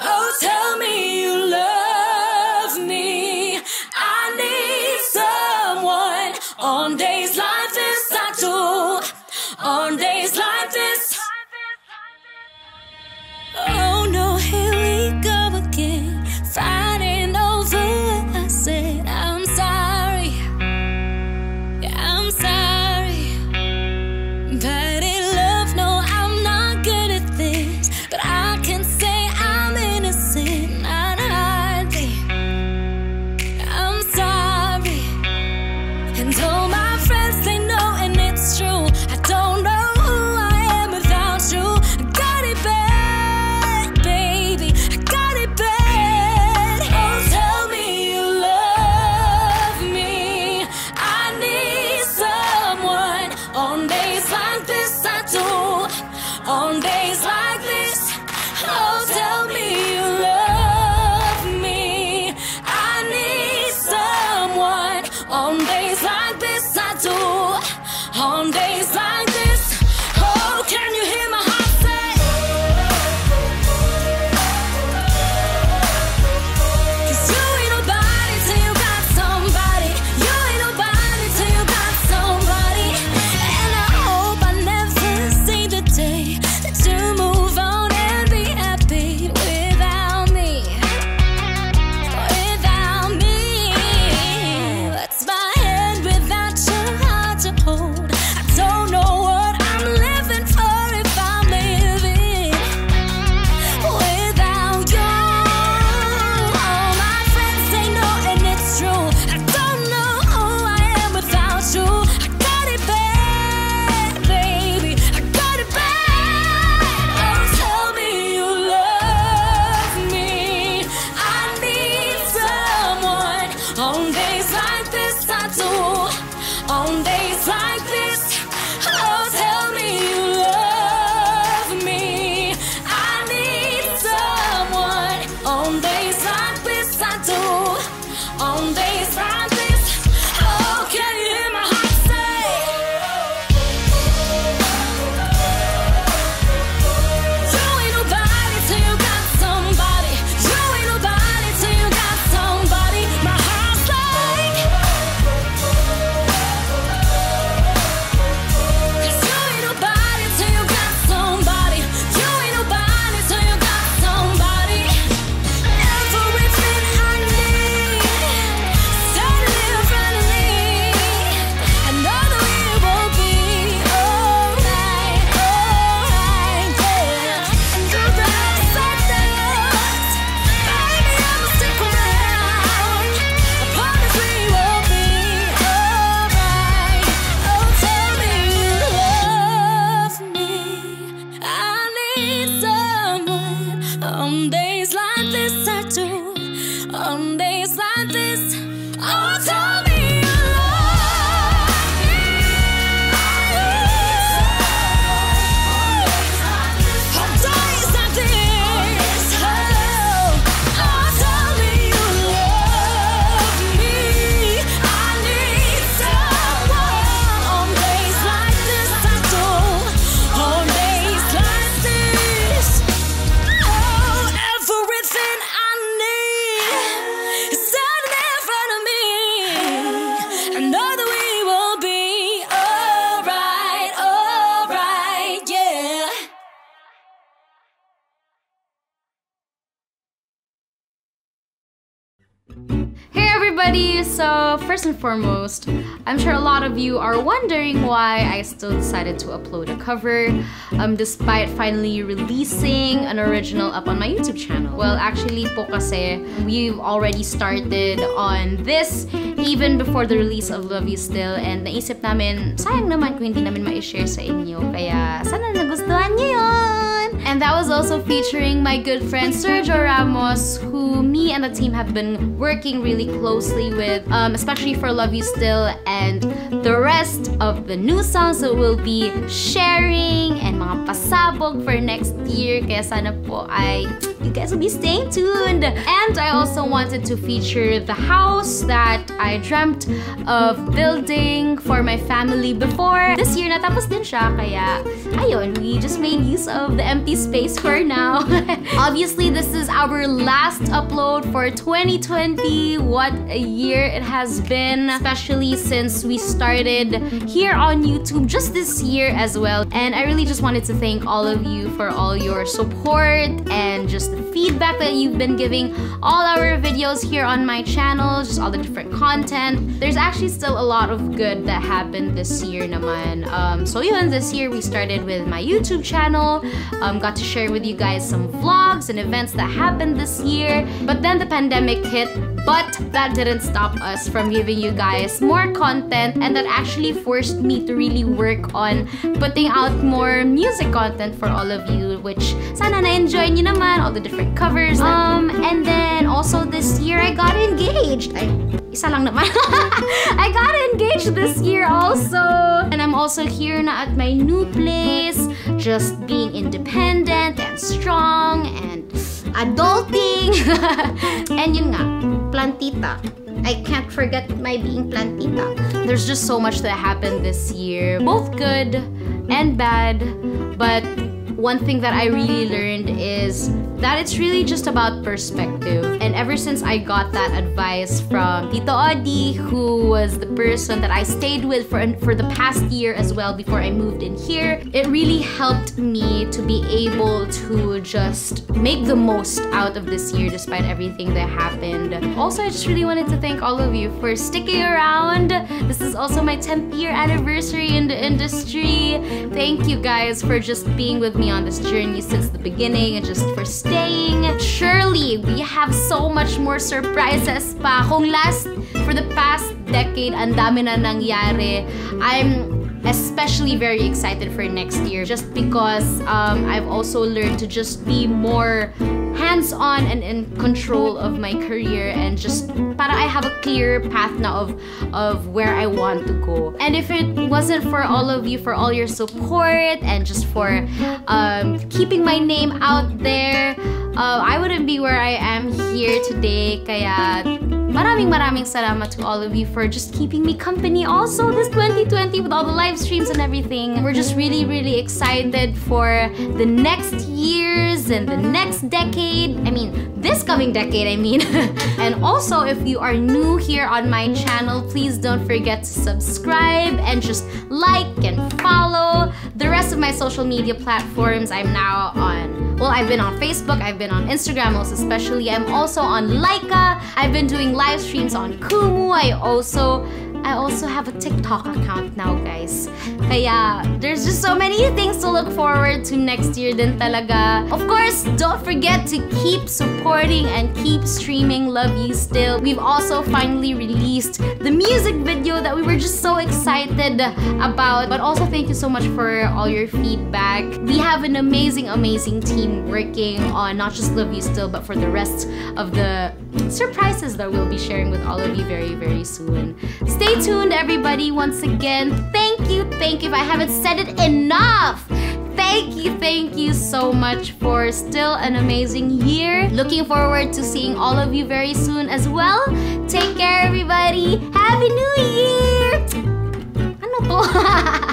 Hotel. On days like this, I do. On days like everybody! So, first and foremost, I'm sure a lot of you are wondering why I still decided to upload a cover um, despite finally releasing an original up on my YouTube channel. Well, actually po kasi we've already started on this even before the release of Love You Still and naisip namin, sayang naman kung hindi namin ma-share sa inyo. Kaya sana nagustuhan niyo yun! And that was also featuring my good friend Sergio Ramos, who me and the team have been working really closely with, um, especially for Love You Still and the rest of the new songs that we'll be sharing and mga pasabog for next year. Kaya sana po ay you guys will be staying tuned. And I also wanted to feature the house that I dreamt of building for my family before. This year natapos din siya, kaya ayun, we just made use of the empty space for now. Obviously, this is our last upload for 2020. What a year it has been, especially since we started here on YouTube just this year as well. And I really just wanted to thank all of you for all your support and just the feedback that you've been giving all our videos here on my channel, just all the different content. There's actually still a lot of good that happened this year naman. Um, so yun, this year we started with my YouTube channel, um, got to share with you guys some vlogs and events that happened this year. But then the pandemic hit, but that didn't stop us from giving you guys more content and that actually forced me to really work on putting out more music content for all of you, which sana na-enjoy nyo naman, all the different covers. Um, and then also this year I got engaged. Ay, isa lang naman. I got engaged this year also. And I'm also here na at my new place, just being independent and strong and adulting. and yun nga, plantita. I can't forget my being plantita. There's just so much that happened this year, both good and bad. But one thing that I really learned is that it's really just about perspective. And ever since I got that advice from Tito Odi, who was the person that I stayed with for, for the past year as well before I moved in here, it really helped me to be able to just make the most out of this year despite everything that happened. Also, I just really wanted to thank all of you for sticking around. This is also my 10th year anniversary in the industry. Thank you guys for just being with me on this journey since the beginning and just for staying. Surely, we have so much more surprises pa. Kung last, for the past decade, ang dami na nangyari. I'm especially very excited for next year just because um, I've also learned to just be more hands-on and in control of my career and just para I have a clear path now of of where I want to go. And if it wasn't for all of you for all your support and just for um, keeping my name out there, uh, I wouldn't be where I am here today. Kaya maraming maraming salamat to all of you for just keeping me company also this 2020 with all the live streams and everything. We're just really, really excited for the next years and the next decade. I mean, this coming decade, I mean. and also, if you are new here on my channel, please don't forget to subscribe and just like and follow the rest of my social media platforms. I'm now on, well, I've been on Facebook, I've been on Instagram most especially. I'm also on Laika. I've been doing live streams on Kumu. I also I also have a TikTok account now, guys. Kaya, there's just so many things to look forward to next year din talaga. Of course, don't forget to keep supporting and keep streaming Love You Still. We've also finally released the music video that we were just so excited about. But also, thank you so much for all your feedback. We have an amazing, amazing team working on not just Love You Still, but for the rest of the surprises that we'll be sharing with all of you very, very soon. Stay tuned, everybody, once again. Thank you, thank you. If I haven't said it enough, thank you, thank you so much for still an amazing year. Looking forward to seeing all of you very soon as well. Take care, everybody. Happy New Year! Ano to?